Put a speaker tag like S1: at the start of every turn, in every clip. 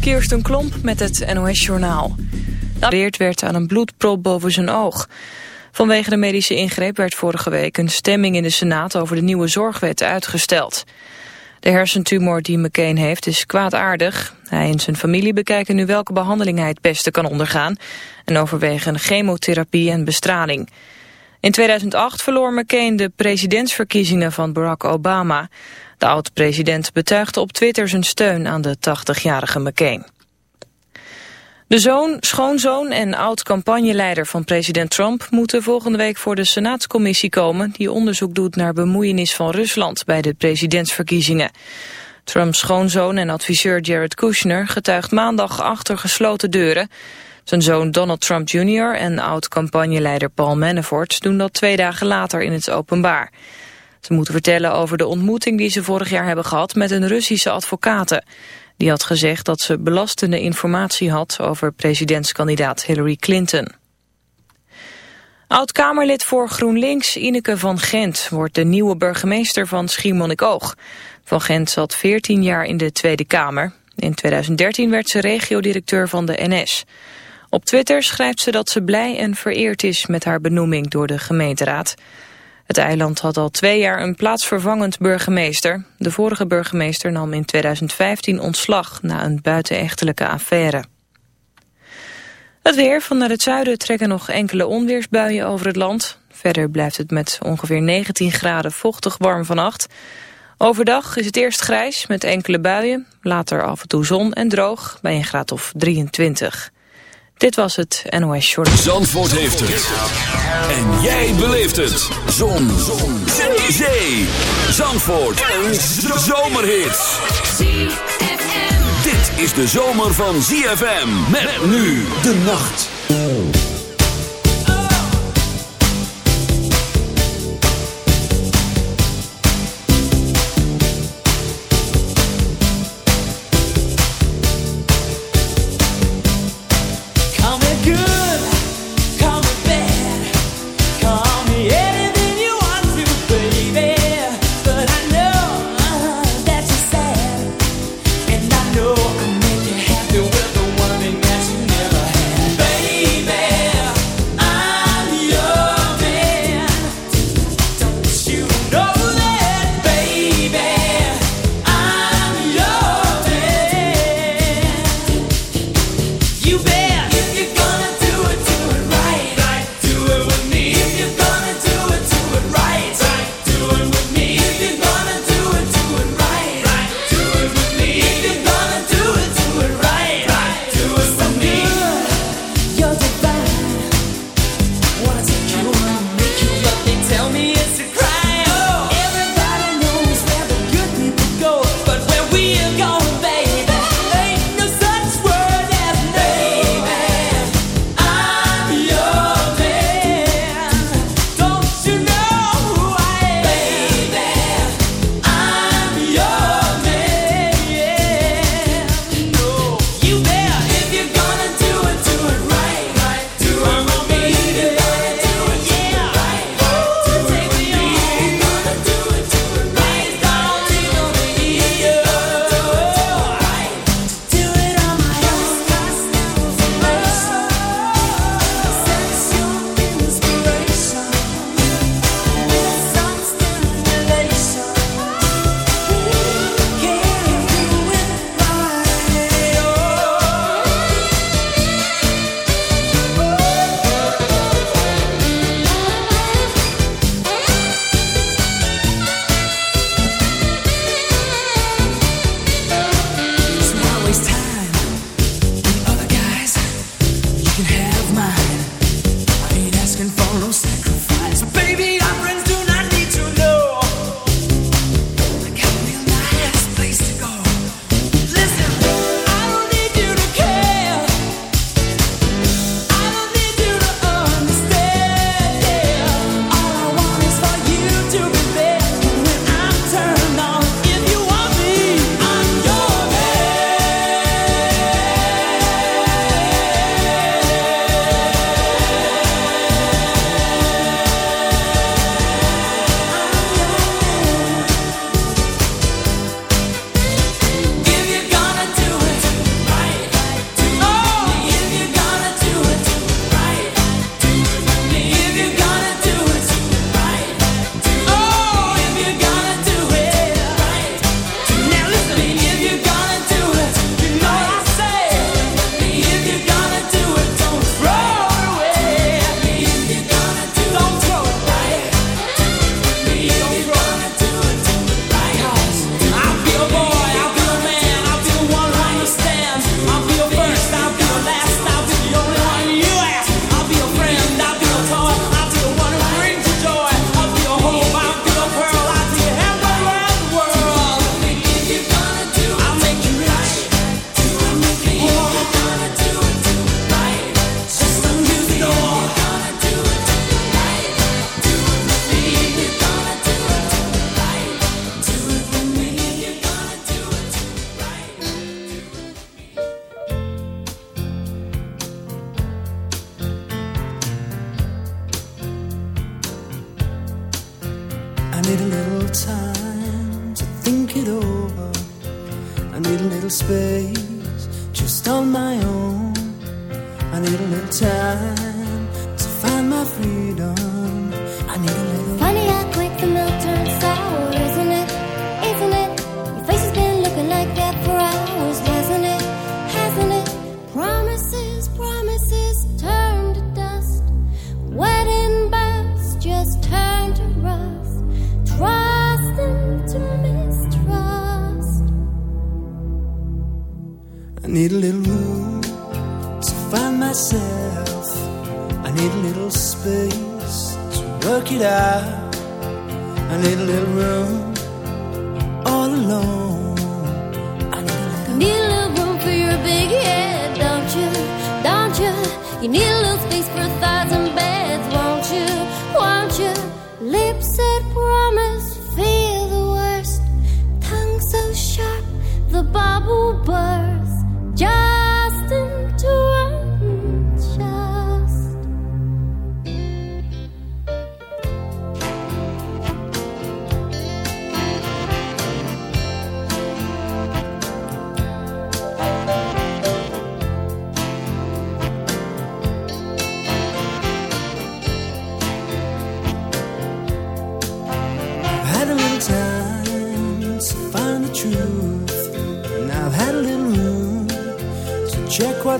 S1: Kirsten Klomp met het NOS-journaal. Gereerd werd aan een bloedprop boven zijn oog. Vanwege de medische ingreep werd vorige week een stemming in de Senaat over de nieuwe zorgwet uitgesteld. De hersentumor die McCain heeft is kwaadaardig. Hij en zijn familie bekijken nu welke behandeling hij het beste kan ondergaan... en overwegen chemotherapie en bestraling. In 2008 verloor McCain de presidentsverkiezingen van Barack Obama. De oud-president betuigde op Twitter zijn steun aan de 80-jarige McCain. De zoon, schoonzoon en oud-campagneleider van president Trump... moeten volgende week voor de Senaatscommissie komen... die onderzoek doet naar bemoeienis van Rusland bij de presidentsverkiezingen. Trumps schoonzoon en adviseur Jared Kushner getuigt maandag achter gesloten deuren. Zijn zoon Donald Trump Jr. en oud-campagneleider Paul Manafort doen dat twee dagen later in het openbaar. Ze moeten vertellen over de ontmoeting die ze vorig jaar hebben gehad met een Russische advocaten. Die had gezegd dat ze belastende informatie had over presidentskandidaat Hillary Clinton. Oud-Kamerlid voor GroenLinks, Ineke van Gent, wordt de nieuwe burgemeester van Schiermonnikoog. Van Gent zat 14 jaar in de Tweede Kamer. In 2013 werd ze regiodirecteur van de NS. Op Twitter schrijft ze dat ze blij en vereerd is met haar benoeming door de gemeenteraad. Het eiland had al twee jaar een plaatsvervangend burgemeester. De vorige burgemeester nam in 2015 ontslag na een buitenechtelijke affaire. Het weer. Van naar het zuiden trekken nog enkele onweersbuien over het land. Verder blijft het met ongeveer 19 graden vochtig warm vannacht. Overdag is het eerst grijs met enkele buien. Later af en toe zon en droog bij een graad of 23. Dit was het NOS Short.
S2: Zandvoort heeft het. En jij beleeft het. Zon. Zon. Zee. Zee. Zandvoort. Een zomerhit. Dit is de zomer van ZFM. Met nu de nacht.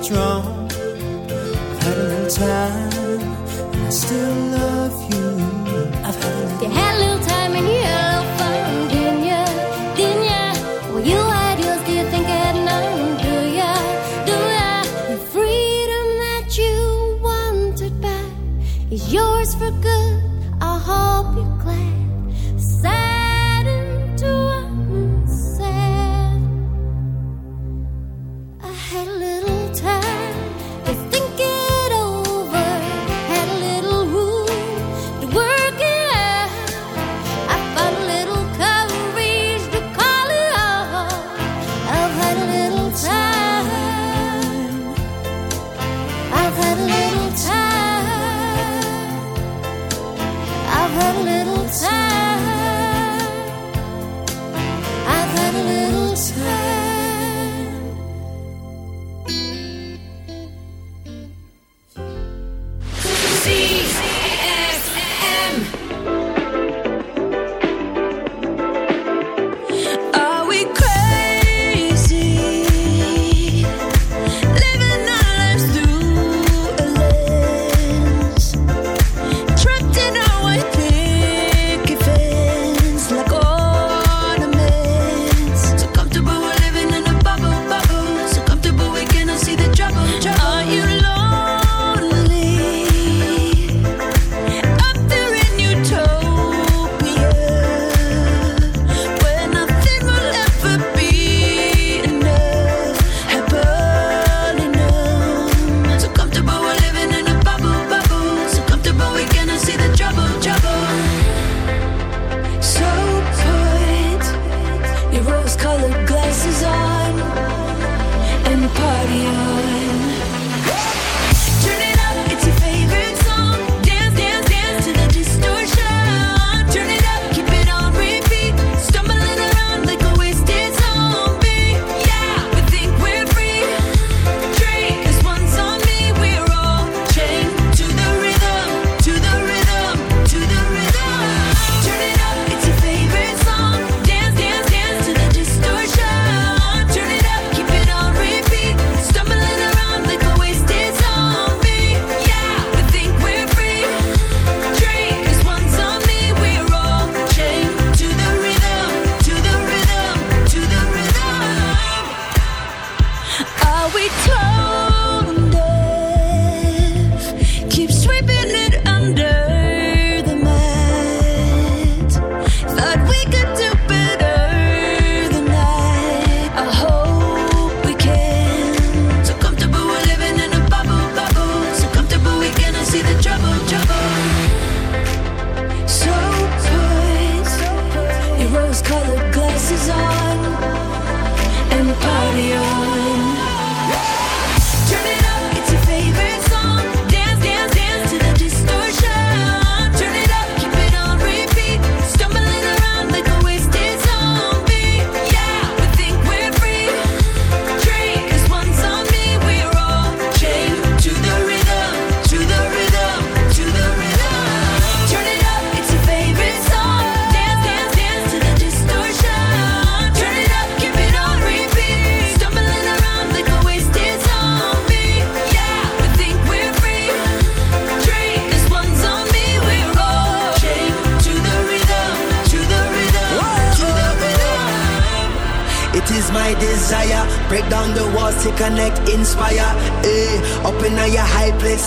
S3: what's wrong.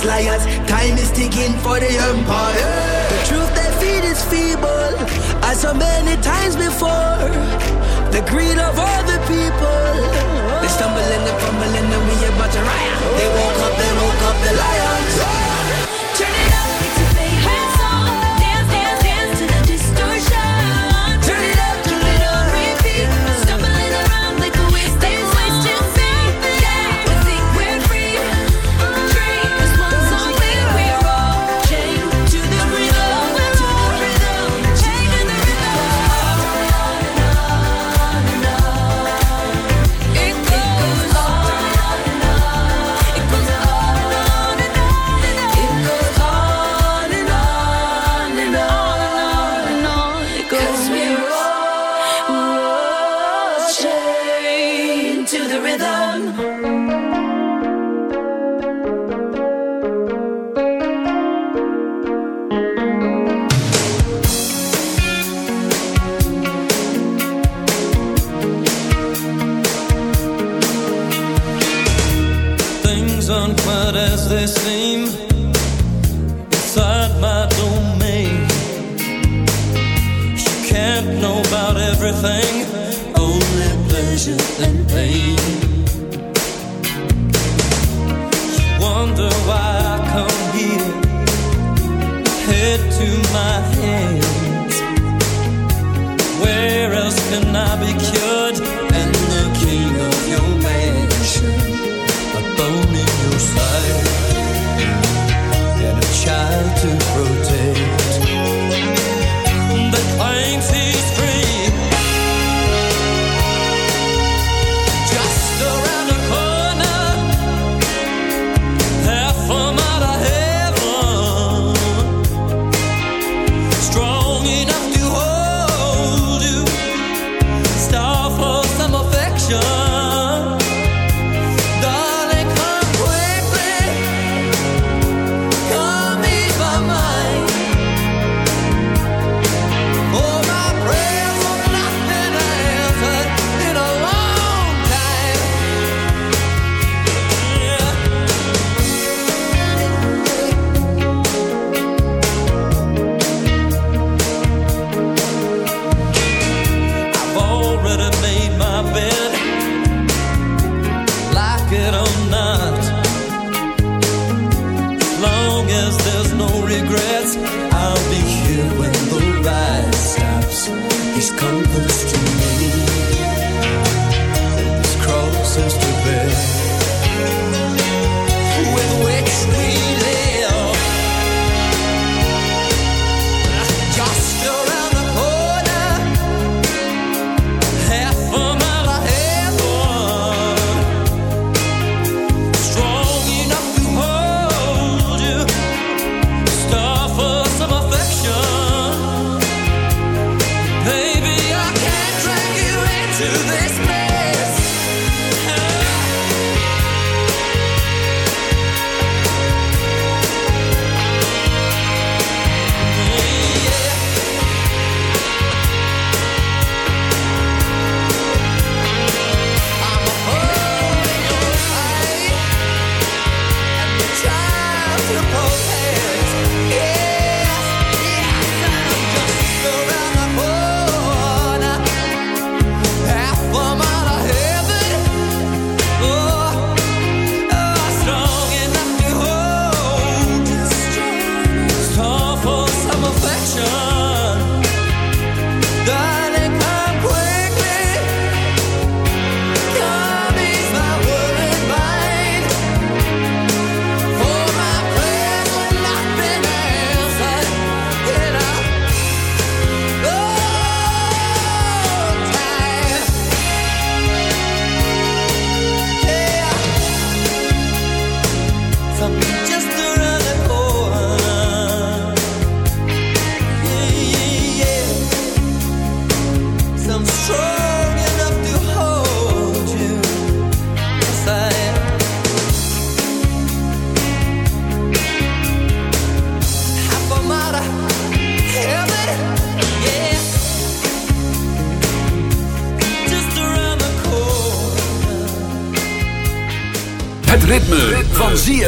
S3: Liars. Time is ticking for the everything, only pleasure and pain. Wonder why I come here, head to my hands. Where else can I be cured?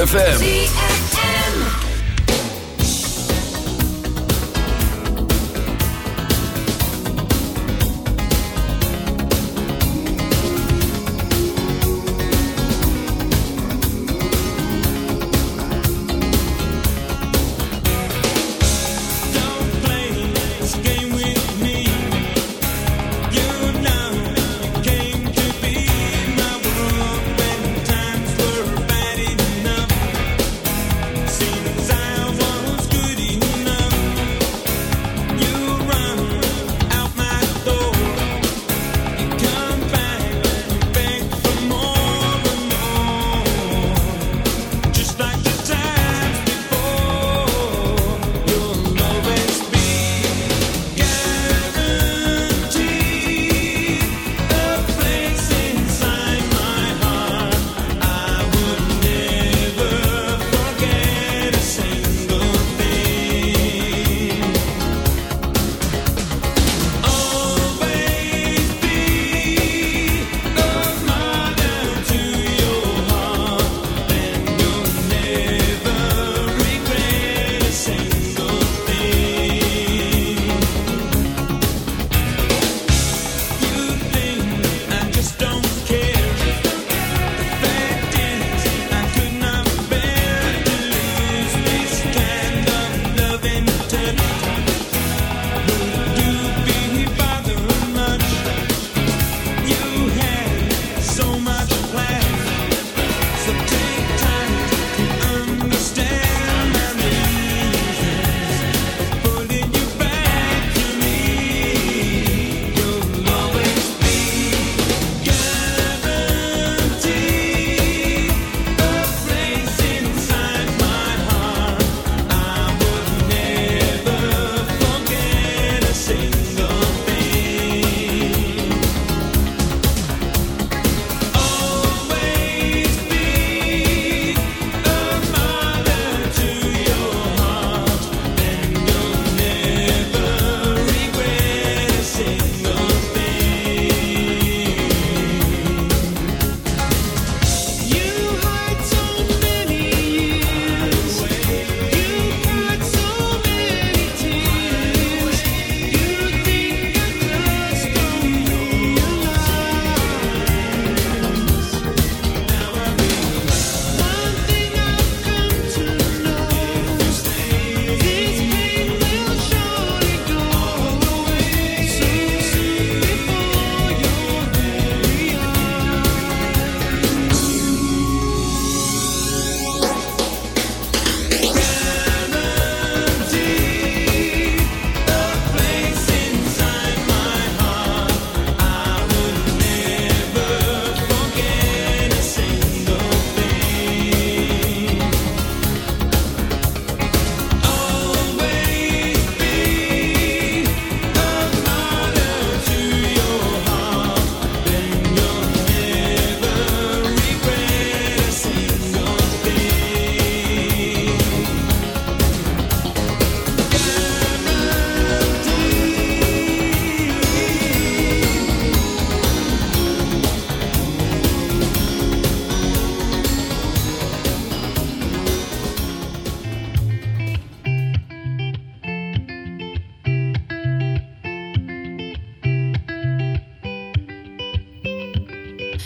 S4: ZFM.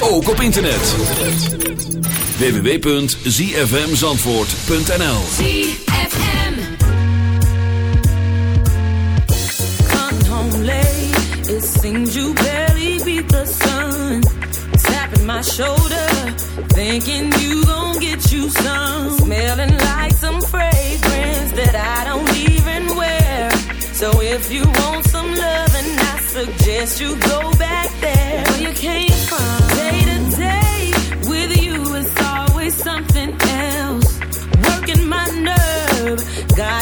S2: Ook op internet. www.zfmzandvoort.nl
S5: ZFM Coming home late. It seems you barely beat the sun. Tapping my shoulder. Thinking you gon' get you some. Smelling like some fragrance That I don't even wear. So if you want some suggest you go back there. Where you came from.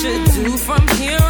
S5: should do from here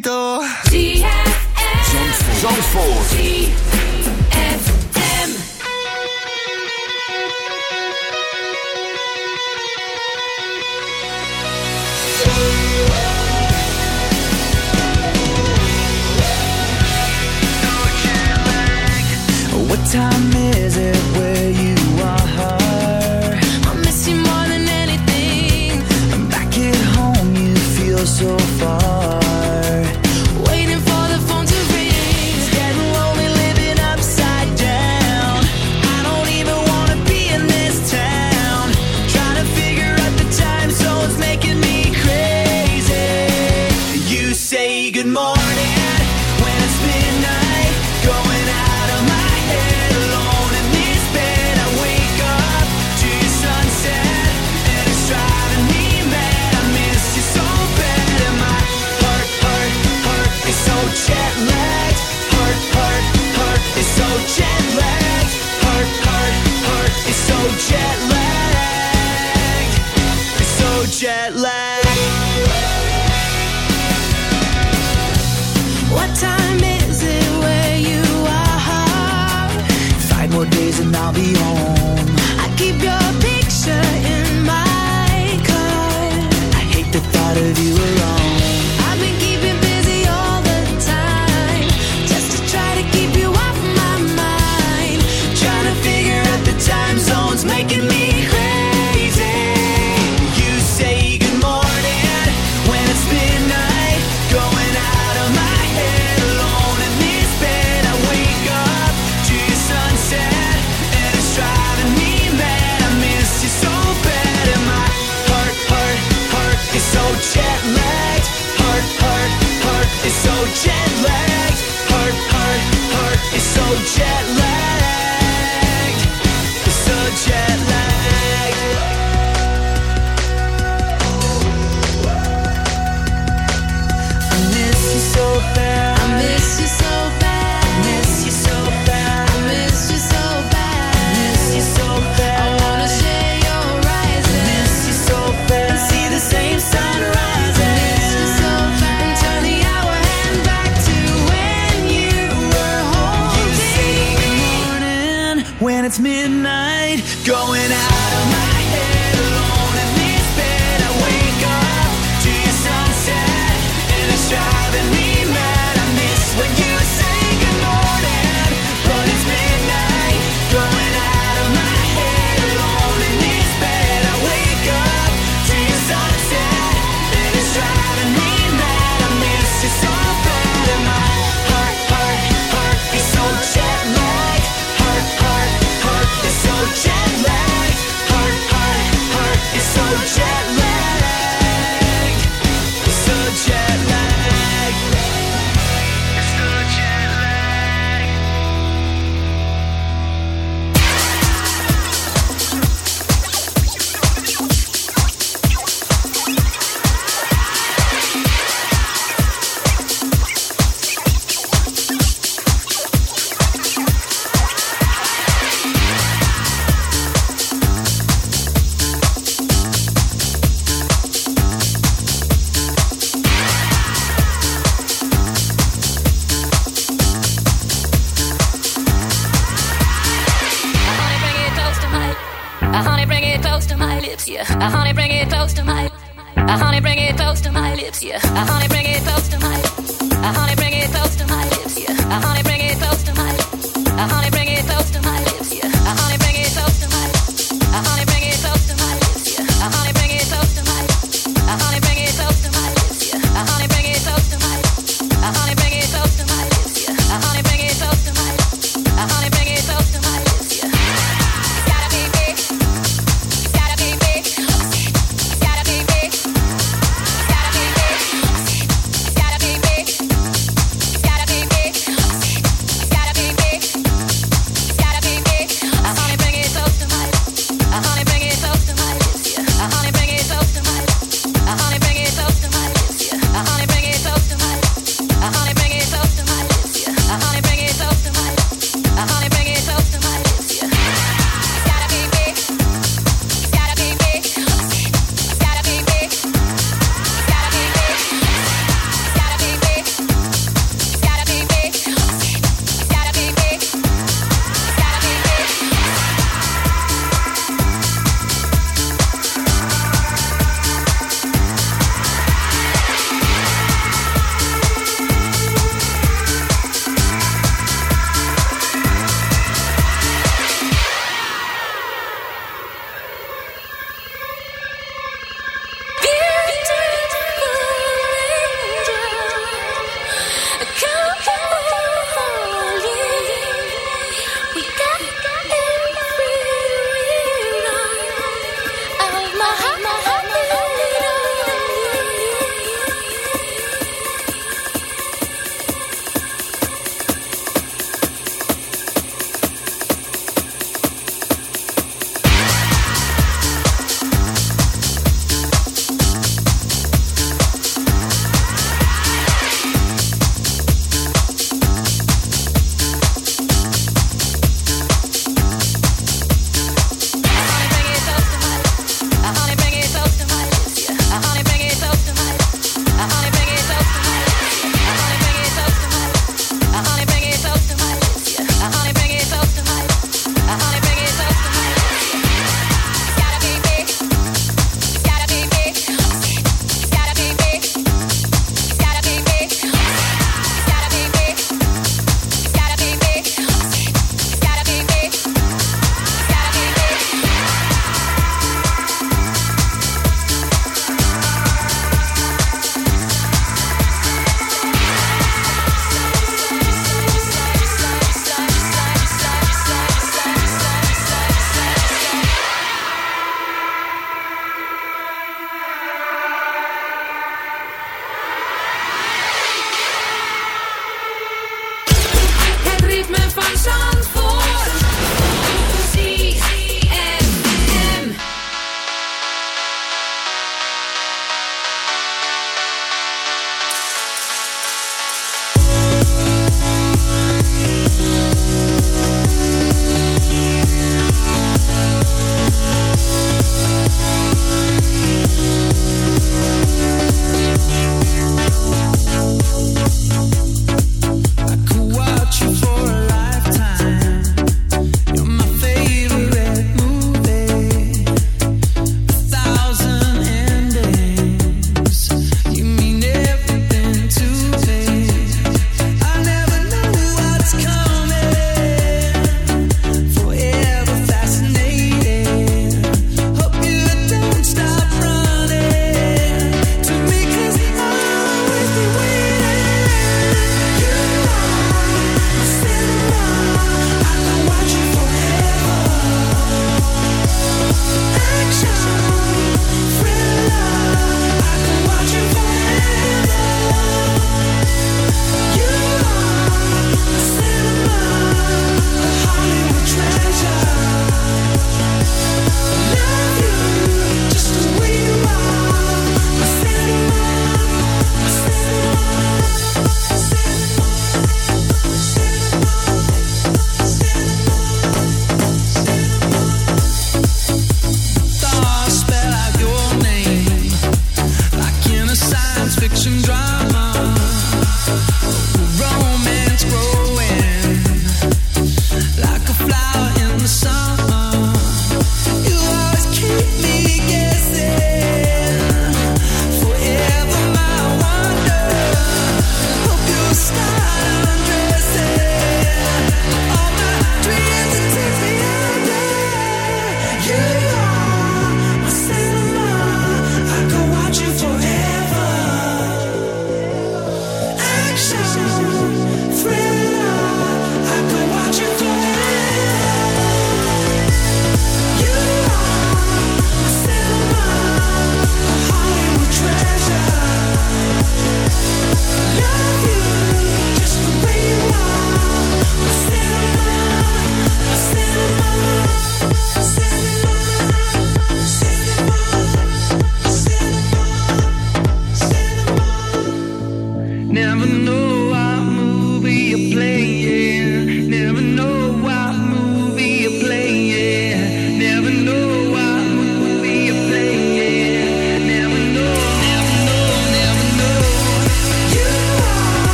S2: Zandvoort.
S6: Zandvoort.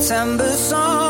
S7: September song.